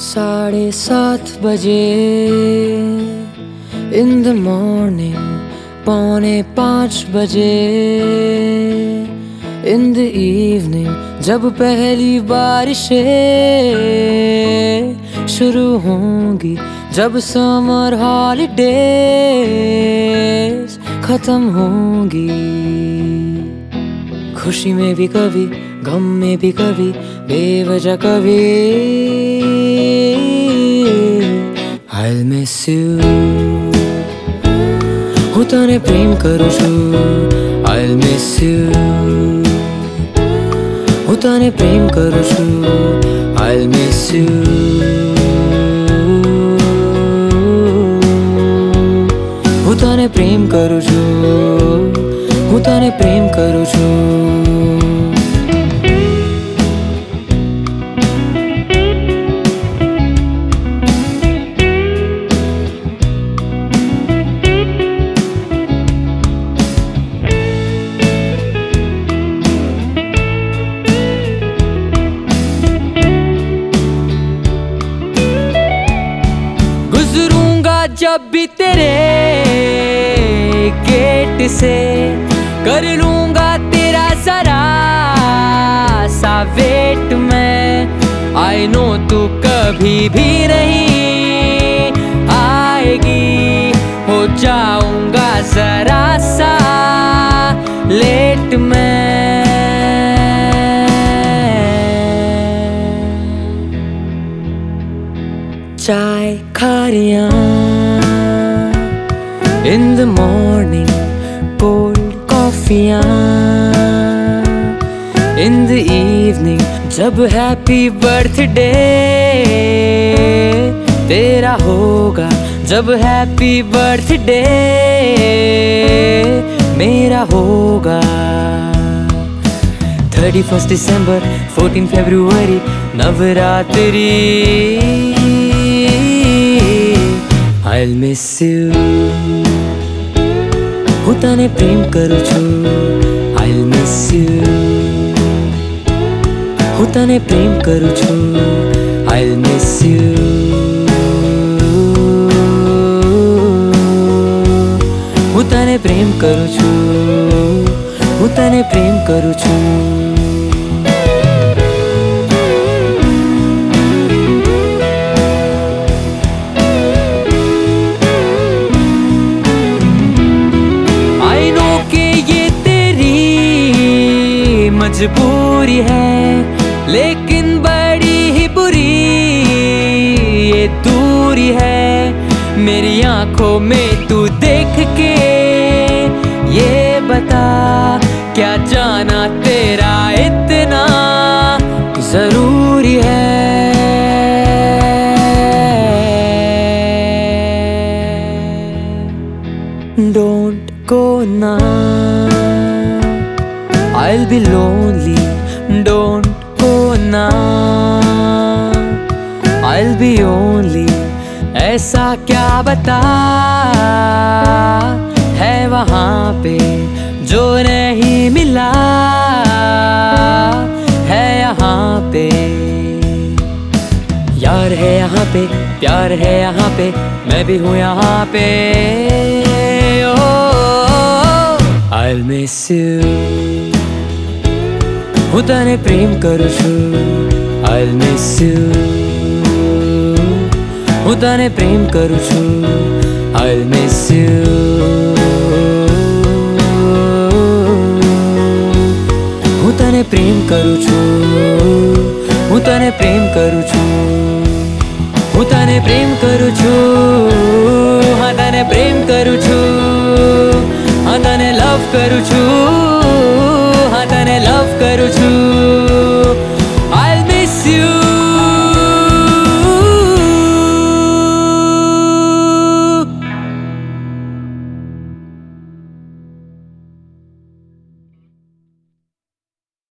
साढ़े सात बजे। इन द मॉर्निंग पौने पाँच बजे। इन द इवनिंग जब पहली बारिशें शुरू होंगी, जब समर हॉलीडेज खत्म होंगी। खुशी में भी कभी गम में भी कभी बेवजह कभी I'll miss you હું તને પ્રેમ કરું છું I'll miss you હું તને પ્રેમ કરું છું I'll miss you હું તને પ્રેમ કરું છું હું તને પ્રેમ કરું છું जब भी तेरे गेट से कर लूँगा तेरा जरा सा वेट में। आई नो तू कभी भी नहीं आएगी। हो जाऊँगा जरा सा लेट में। चाय खारियाँ। द मॉर्निंग कोल्ड कॉफियाँ इन द इवनिंग जब हैप्पी बर्थडे तेरा होगा जब हैप्पी बर्थडे मेरा होगा thirty first December fourteen February Navratri I'll miss you. તને પ્રેમ કરું છું. I'll miss you. હું તને પ્રેમ કરું છું. I'll miss you. હું તને પ્રેમ કરું છું. હું તને પ્રેમ કરું છું. मजबूरी है, लेकिन बड़ी ही बुरी ये दूरी है मेरी आँखों में तू देख के ये बता, क्या जाना तेरा इतना ज़रूरी है Don't go now. I'll be lonely. Don't go now. I'll be only. ऐसा क्या बता है वहाँ पे जो नहीं मिला है यहाँ पे यार है यहाँ पे प्यार है यहाँ पे मैं भी हूँ यहाँ पे I'll miss you હું તને પ્રેમ કરું છું. I'll miss હું તને પ્રેમ કરું છું. I'll miss હું તને પ્રેમ કરું છું. હું તને પ્રેમ કરું છું. હું તને પ્રેમ કરું છું. હા, તને પ્રેમ કરું છું. હા, તને લવ કરું છું.